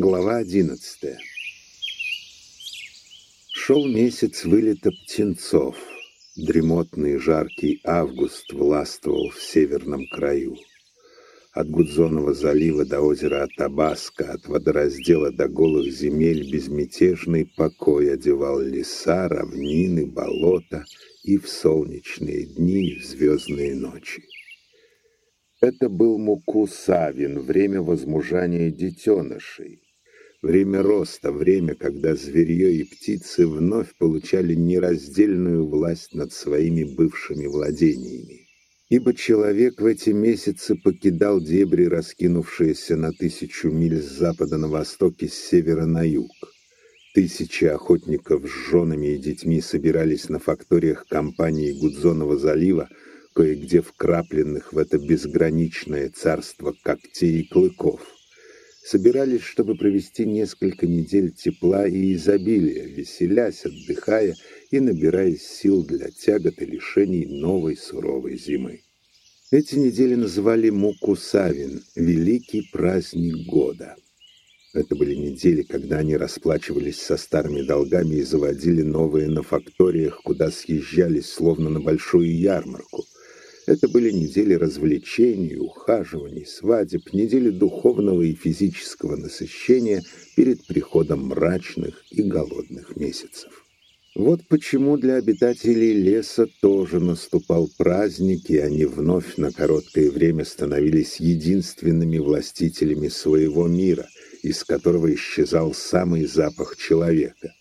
Глава одиннадцатая. Шел месяц вылета птенцов. Дремотный жаркий август властвовал в северном краю. От Гудзонова залива до озера Атабаска, от водораздела до голых земель безмятежный покой одевал леса, равнины, болота и в солнечные дни, и в звездные ночи. Это был Мукусавин, время возмужания детенышей. Время роста, время, когда зверье и птицы вновь получали нераздельную власть над своими бывшими владениями. Ибо человек в эти месяцы покидал дебри, раскинувшиеся на тысячу миль с запада на восток и с севера на юг. Тысячи охотников с женами и детьми собирались на факториях компании Гудзонова залива, кое-где вкрапленных в это безграничное царство когтей и клыков. Собирались, чтобы провести несколько недель тепла и изобилия, веселясь, отдыхая и набираясь сил для тягот и лишений новой суровой зимы. Эти недели называли Мукусавин – Великий праздник года. Это были недели, когда они расплачивались со старыми долгами и заводили новые на факториях, куда съезжались, словно на большую ярмарку – это были недели развлечений, ухаживаний, свадеб, недели духовного и физического насыщения перед приходом мрачных и голодных месяцев. Вот почему для обитателей леса тоже наступал праздник, и они вновь на короткое время становились единственными властителями своего мира, из которого исчезал самый запах человека.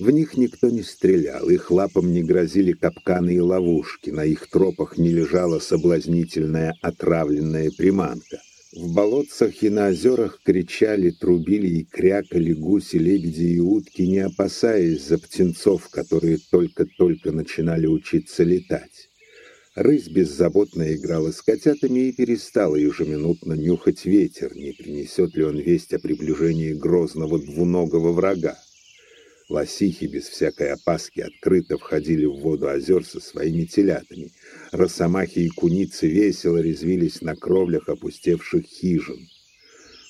В них никто не стрелял, их лапам не грозили капканы и ловушки, на их тропах не лежала соблазнительная отравленная приманка. В болотцах и на озерах кричали, трубили и крякали гуси, лебеди и утки, не опасаясь за птенцов, которые только-только начинали учиться летать. Рысь беззаботно играла с котятами и перестала ежеминутно нюхать ветер, не принесет ли он весть о приближении грозного двуногого врага. Лосихи без всякой опаски открыто входили в воду озер со своими телятами. Росомахи и куницы весело резвились на кровлях опустевших хижин.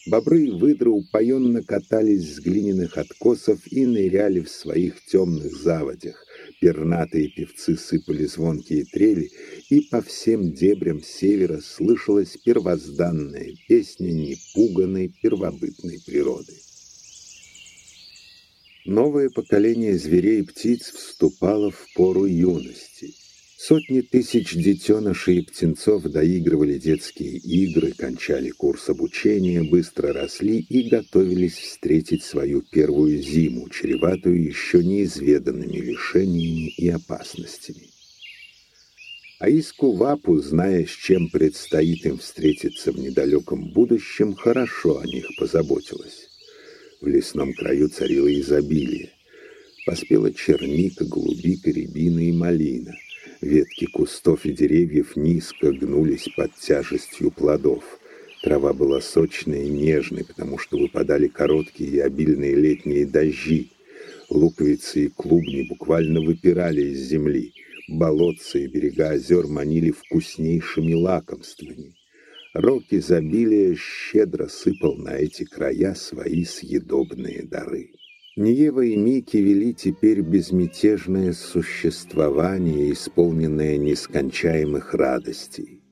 Бобры и выдры упоенно катались с глиняных откосов и ныряли в своих темных заводях. Пернатые певцы сыпали звонкие трели, и по всем дебрям севера слышалась первозданная песня непуганной первобытной природы. Новое поколение зверей и птиц вступало в пору юности. Сотни тысяч детенышей и птенцов доигрывали детские игры, кончали курс обучения, быстро росли и готовились встретить свою первую зиму, чреватую еще неизведанными лишениями и опасностями. А Искувапу, зная, с чем предстоит им встретиться в недалеком будущем, хорошо о них позаботилась. В лесном краю царило изобилие. Поспела черника, голубика, рябина и малина. Ветки кустов и деревьев низко гнулись под тяжестью плодов. Трава была сочной и нежной, потому что выпадали короткие и обильные летние дожди. Луковицы и клубни буквально выпирали из земли. Болотцы и берега озер манили вкуснейшими лакомствами. Рок изобилия щедро сыпал на эти края свои съедобные дары. Ниева и Мики вели теперь безмятежное существование, исполненное нескончаемых радостей.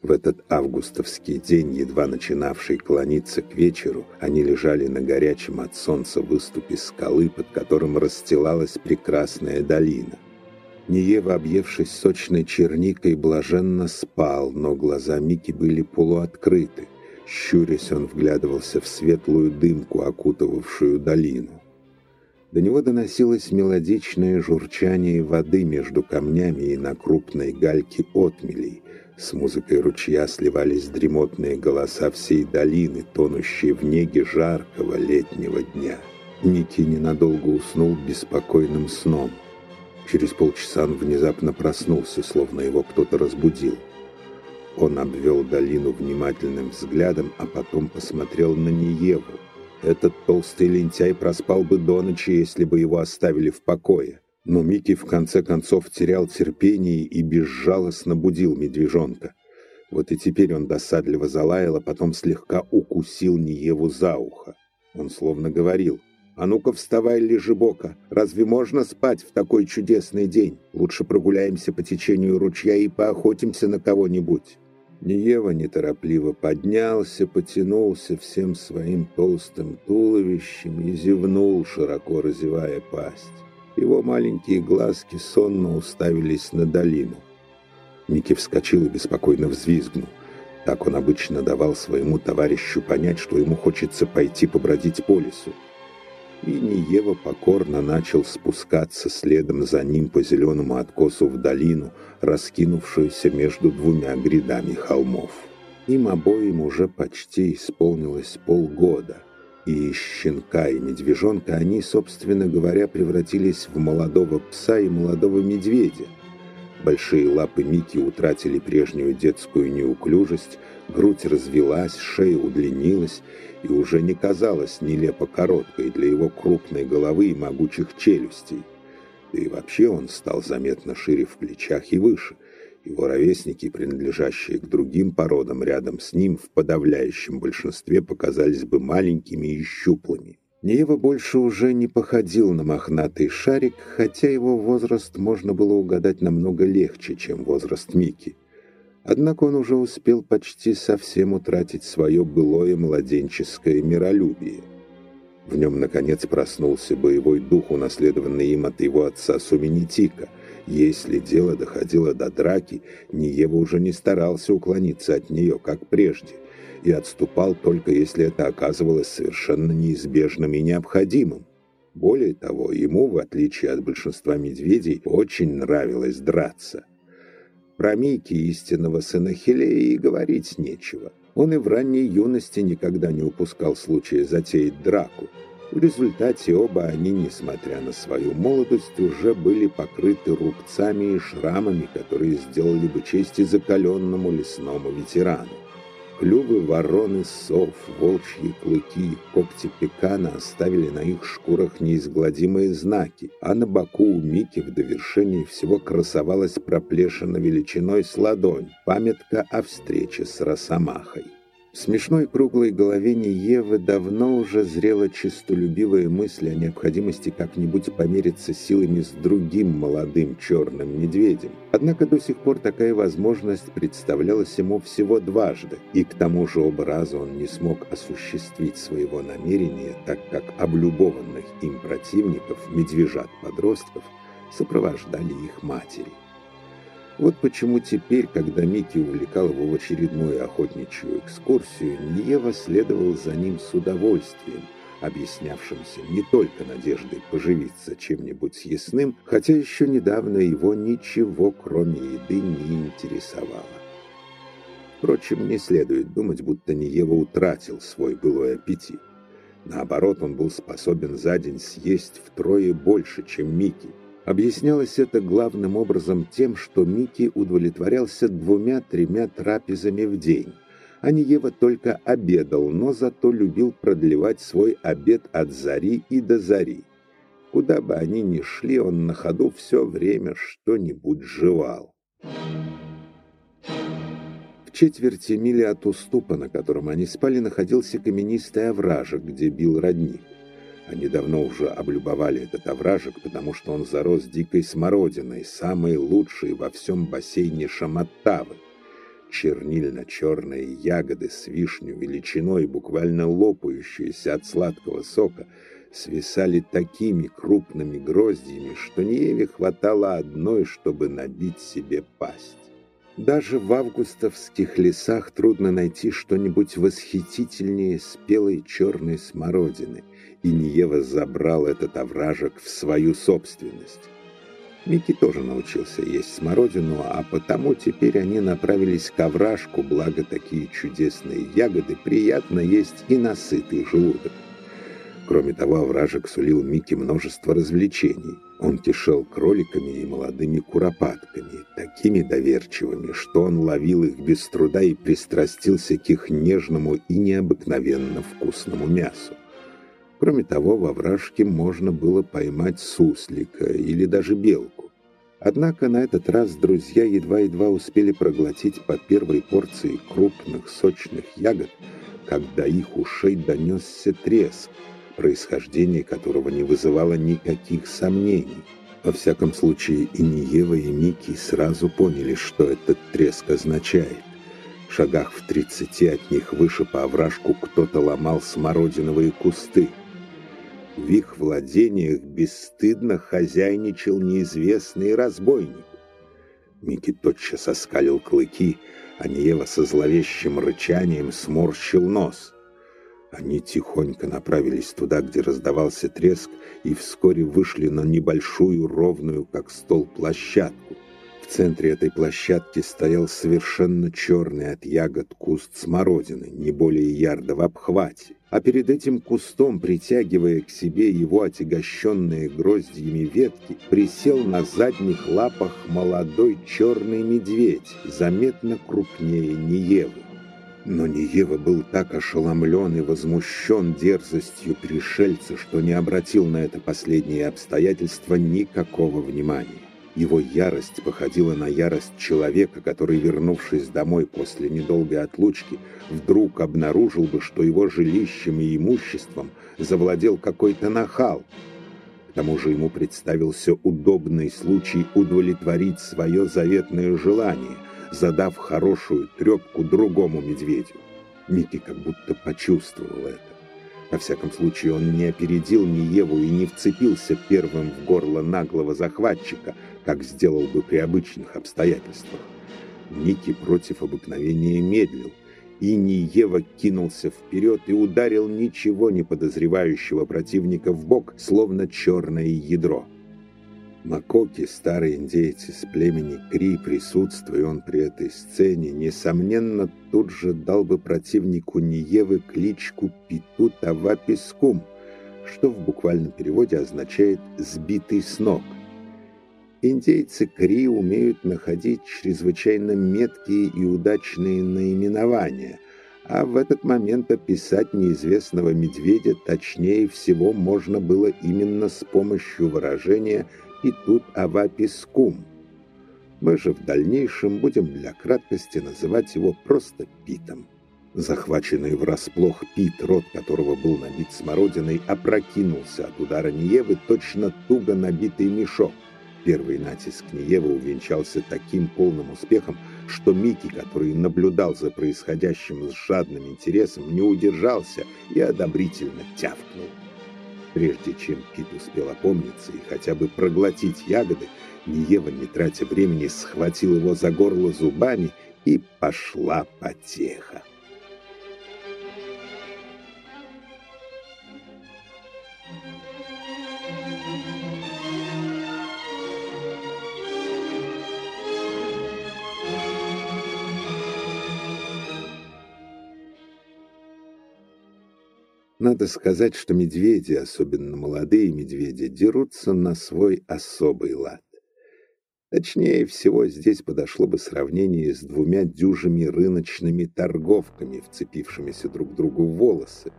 В этот августовский день, едва начинавший клониться к вечеру, они лежали на горячем от солнца выступе скалы, под которым расстилалась прекрасная долина. Ниева, объевшись сочной черникой, блаженно спал, но глаза Мики были полуоткрыты. Щурясь, он вглядывался в светлую дымку, окутывавшую долину. До него доносилось мелодичное журчание воды между камнями и на крупной гальке отмелей. С музыкой ручья сливались дремотные голоса всей долины, тонущие в неге жаркого летнего дня. Ники ненадолго уснул беспокойным сном — Через полчаса он внезапно проснулся, словно его кто-то разбудил. Он обвел долину внимательным взглядом, а потом посмотрел на Ниеву. Этот толстый лентяй проспал бы до ночи, если бы его оставили в покое. Но Микки в конце концов терял терпение и безжалостно будил медвежонка. Вот и теперь он досадливо залаял, а потом слегка укусил Ниеву за ухо. Он словно говорил, «А ну-ка вставай, лежебока! Разве можно спать в такой чудесный день? Лучше прогуляемся по течению ручья и поохотимся на кого-нибудь». Ниева неторопливо поднялся, потянулся всем своим толстым туловищем и зевнул, широко разевая пасть. Его маленькие глазки сонно уставились на долину. Микки вскочил и беспокойно взвизгнул. Так он обычно давал своему товарищу понять, что ему хочется пойти побродить по лесу. И Ниева покорно начал спускаться следом за ним по зеленому откосу в долину, раскинувшуюся между двумя грядами холмов. Им обоим уже почти исполнилось полгода, и из щенка и медвежонка они, собственно говоря, превратились в молодого пса и молодого медведя. Большие лапы Мики утратили прежнюю детскую неуклюжесть, грудь развелась, шея удлинилась и уже не казалась нелепо короткой для его крупной головы и могучих челюстей. Да и вообще он стал заметно шире в плечах и выше. Его ровесники, принадлежащие к другим породам рядом с ним, в подавляющем большинстве показались бы маленькими и щуплыми. Неева больше уже не походил на мохнатый шарик, хотя его возраст можно было угадать намного легче, чем возраст Мики. Однако он уже успел почти совсем утратить свое былое младенческое миролюбие. В нем, наконец, проснулся боевой дух, унаследованный им от его отца Суменитика. Если дело доходило до драки, Ниева уже не старался уклониться от нее, как прежде, и отступал только если это оказывалось совершенно неизбежным и необходимым. Более того, ему, в отличие от большинства медведей, очень нравилось драться. Про Мики, истинного сына Хилея, и говорить нечего. Он и в ранней юности никогда не упускал случая затеять драку. В результате оба они, несмотря на свою молодость, уже были покрыты рубцами и шрамами, которые сделали бы честь и закаленному лесному ветерану. Клювы вороны, сов, волчьи клыки когти пекана оставили на их шкурах неизгладимые знаки, а на боку у Мики в довершении всего красовалась проплешина величиной с ладонь, памятка о встрече с Росомахой. В смешной круглой голове Евы давно уже зрела честолюбивая мысль о необходимости как-нибудь помериться силами с другим молодым черным медведем. Однако до сих пор такая возможность представлялась ему всего дважды, и к тому же оба раза он не смог осуществить своего намерения, так как облюбованных им противников, медвежат-подростков, сопровождали их матери. Вот почему теперь, когда Микки увлекал его в очередную охотничью экскурсию, Ньева следовал за ним с удовольствием, объяснявшимся не только надеждой поживиться чем-нибудь съестным, хотя еще недавно его ничего, кроме еды, не интересовало. Впрочем, не следует думать, будто Ниева утратил свой былой аппетит. Наоборот, он был способен за день съесть втрое больше, чем Микки, Объяснялось это главным образом тем, что Микки удовлетворялся двумя-тремя трапезами в день. А Ева только обедал, но зато любил продлевать свой обед от зари и до зари. Куда бы они ни шли, он на ходу все время что-нибудь жевал. В четверти мили от уступа, на котором они спали, находился каменистый овражек, где бил родник. Они давно уже облюбовали этот овражек, потому что он зарос дикой смородиной, самой лучшей во всем бассейне Шаматтавы. Чернильно-черные ягоды с вишню величиной, буквально лопающиеся от сладкого сока, свисали такими крупными гроздьями, что Нееве хватало одной, чтобы набить себе пасть. Даже в августовских лесах трудно найти что-нибудь восхитительнее спелой черной смородины — и Ниева забрал этот овражек в свою собственность. Микки тоже научился есть смородину, а потому теперь они направились к овражку, благо такие чудесные ягоды приятно есть и на сытый желудок. Кроме того, овражек сулил Микки множество развлечений. Он кишел кроликами и молодыми куропатками, такими доверчивыми, что он ловил их без труда и пристрастился к их нежному и необыкновенно вкусному мясу. Кроме того, во вражке можно было поймать суслика или даже белку. Однако на этот раз друзья едва-едва успели проглотить по первой порции крупных сочных ягод, когда их ушей донесся треск, происхождение которого не вызывало никаких сомнений. Во всяком случае, и Ниева, и Микки сразу поняли, что этот треск означает. В шагах в тридцати от них выше по овражку кто-то ломал смородиновые кусты. В их владениях бесстыдно хозяйничал неизвестный разбойник. Микки тотчас оскалил клыки, а Ниева со зловещим рычанием сморщил нос — они тихонько направились туда, где раздавался треск, и вскоре вышли на небольшую, ровную, как стол, площадку. В центре этой площадки стоял совершенно черный от ягод куст смородины, не более ярда в обхвате. А перед этим кустом, притягивая к себе его отягощенные гроздьями ветки, присел на задних лапах молодой черный медведь, заметно крупнее Ниевы. Но Ниева был так ошеломлен и возмущен дерзостью пришельца, что не обратил на это последнее обстоятельство никакого внимания. Его ярость походила на ярость человека, который, вернувшись домой после недолгой отлучки, вдруг обнаружил бы, что его жилищем и имуществом завладел какой-то нахал. К тому же ему представился удобный случай удовлетворить свое заветное желание – задав хорошую трепку другому медведю. Микки как будто почувствовал это. Во всяком случае, он не опередил ни Еву и не вцепился первым в горло наглого захватчика, как сделал бы при обычных обстоятельствах. Микки против обыкновения медлил, и Ниева кинулся вперед и ударил ничего не подозревающего противника в бок, словно черное ядро. Макоки, старый индейец из племени Кри, присутствуя он при этой сцене, несомненно, тут же дал бы противнику Ниевы кличку Питу Тавапискум, что в буквальном переводе означает «сбитый с ног». Индейцы Кри умеют находить чрезвычайно меткие и удачные наименования, а в этот момент описать неизвестного медведя точнее всего можно было именно с помощью выражения «сбитый и тут Авапискум. Мы же в дальнейшем будем для краткости называть его просто Питом. Захваченный врасплох Пит, рот которого был набит смородиной, опрокинулся от удара Ниевы точно туго набитый мешок. Первый натиск Ниевы увенчался таким полным успехом, что Микки, который наблюдал за происходящим с жадным интересом, не удержался и одобрительно тявкнул. Прежде чем Пит успел опомниться и хотя бы проглотить ягоды, Ниева, не тратя времени, схватил его за горло зубами и пошла потеха. Надо сказать, что медведи, особенно молодые медведи, дерутся на свой особый лад. Точнее всего, здесь подошло бы сравнение с двумя дюжими рыночными торговками, вцепившимися друг другу в волосы.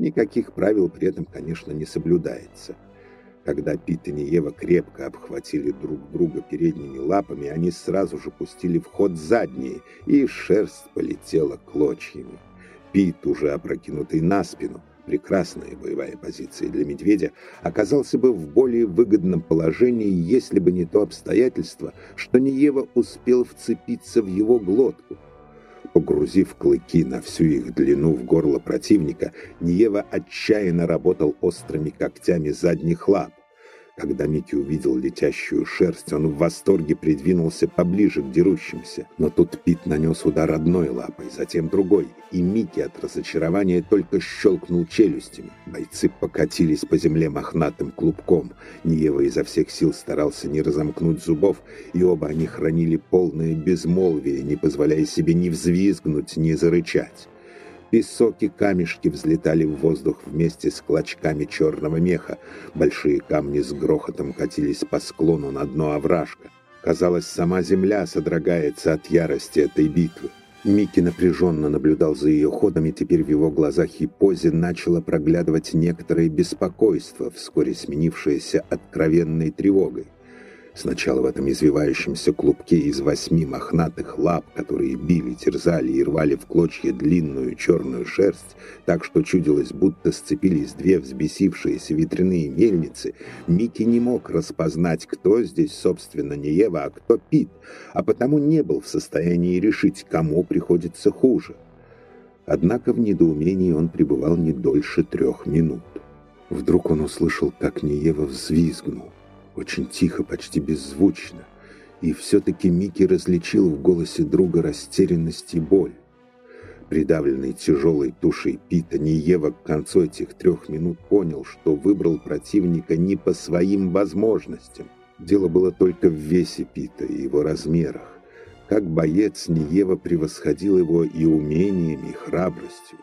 Никаких правил при этом, конечно, не соблюдается. Когда Пит и Неева крепко обхватили друг друга передними лапами, они сразу же пустили в ход задние, и шерсть полетела клочьями. Пит, уже опрокинутый на спину, прекрасная боевая позиция для медведя, оказался бы в более выгодном положении, если бы не то обстоятельство, что Ниева успел вцепиться в его глотку. Погрузив клыки на всю их длину в горло противника, Ниева отчаянно работал острыми когтями задних лап. Когда Микки увидел летящую шерсть, он в восторге придвинулся поближе к дерущимся. Но тут Пит нанес удар одной лапой, затем другой, и Микки от разочарования только щелкнул челюстями. Бойцы покатились по земле мохнатым клубком. Ниева изо всех сил старался не разомкнуть зубов, и оба они хранили полное безмолвие, не позволяя себе ни взвизгнуть, ни зарычать. Песок и камешки взлетали в воздух вместе с клочками черного меха. Большие камни с грохотом катились по склону на дно овражка. Казалось, сама земля содрогается от ярости этой битвы. Микки напряженно наблюдал за ее ходом, и теперь в его глазах и позе начало проглядывать некоторое беспокойство, вскоре сменившееся откровенной тревогой. Сначала в этом извивающемся клубке из восьми мохнатых лап, которые били, терзали и рвали в клочья длинную черную шерсть, так что чудилось, будто сцепились две взбесившиеся ветряные мельницы, Микки не мог распознать, кто здесь, собственно, не Ева, а кто Пит, а потому не был в состоянии решить, кому приходится хуже. Однако в недоумении он пребывал не дольше трех минут. Вдруг он услышал, как Неева взвизгнул очень тихо, почти беззвучно, и все-таки Микки различил в голосе друга растерянность и боль. Придавленный тяжелой тушей Пита, Ниева к концу этих трех минут понял, что выбрал противника не по своим возможностям. Дело было только в весе Пита и его размерах. Как боец Ниева превосходил его и умениями, и храбростью.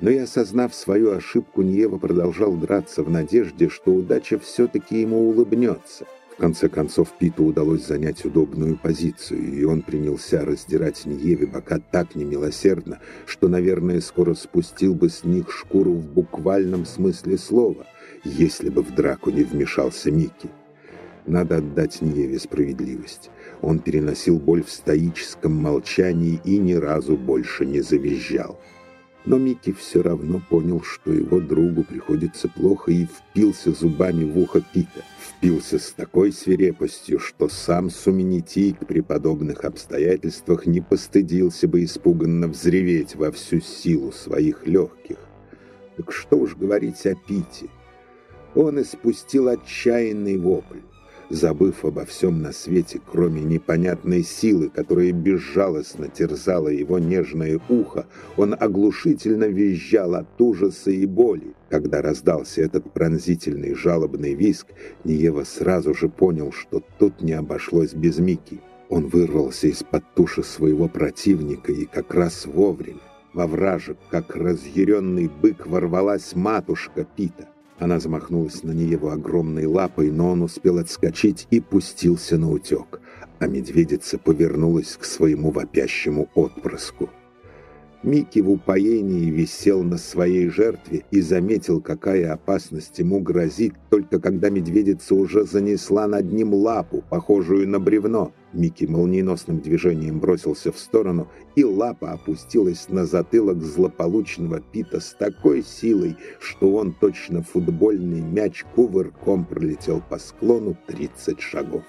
Но и осознав свою ошибку, Ньева продолжал драться в надежде, что удача все-таки ему улыбнется. В конце концов, Питу удалось занять удобную позицию, и он принялся раздирать Ньеве бока так немилосердно, что, наверное, скоро спустил бы с них шкуру в буквальном смысле слова, если бы в драку не вмешался Микки. Надо отдать Ньеве справедливость. Он переносил боль в стоическом молчании и ни разу больше не завизжал. Но Микки все равно понял, что его другу приходится плохо, и впился зубами в ухо Пита. Впился с такой свирепостью, что сам Суменитик при подобных обстоятельствах не постыдился бы испуганно взреветь во всю силу своих легких. Так что уж говорить о Пите. Он испустил отчаянный вопль забыв обо всем на свете, кроме непонятной силы, которая безжалостно терзала его нежное ухо, он оглушительно визжал от ужаса и боли. Когда раздался этот пронзительный жалобный визг, Ниева сразу же понял, что тут не обошлось без Мики. Он вырвался из-под туши своего противника и как раз вовремя. Во вражек, как разъяренный бык, ворвалась матушка Пита. Она замахнулась на Ниеву огромной лапой, но он успел отскочить и пустился на утек, а медведица повернулась к своему вопящему отпрыску. Микки в упоении висел на своей жертве и заметил, какая опасность ему грозит, только когда медведица уже занесла над ним лапу, похожую на бревно. Микки молниеносным движением бросился в сторону, и лапа опустилась на затылок злополучного Пита с такой силой, что он, точно футбольный мяч, кувырком пролетел по склону 30 шагов.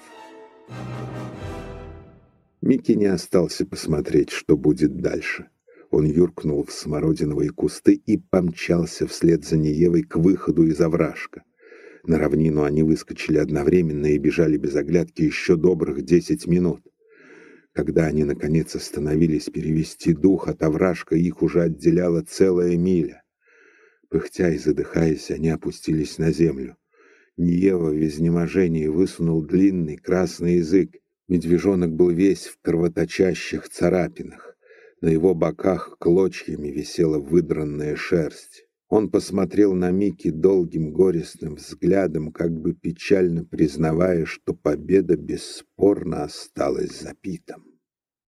Микки не остался посмотреть, что будет дальше. Он юркнул в смородиновые кусты и помчался вслед за Неевой к выходу из овражка. На равнину они выскочили одновременно и бежали без оглядки еще добрых десять минут. Когда они, наконец, остановились перевести дух, от овражка их уже отделяла целая миля. Пыхтя и задыхаясь, они опустились на землю. Ниева в изнеможении высунул длинный красный язык. Медвежонок был весь в кровоточащих царапинах. На его боках клочьями висела выдранная шерсть. Он посмотрел на Мики долгим горестным взглядом, как бы печально признавая, что победа бесспорно осталась за Питом.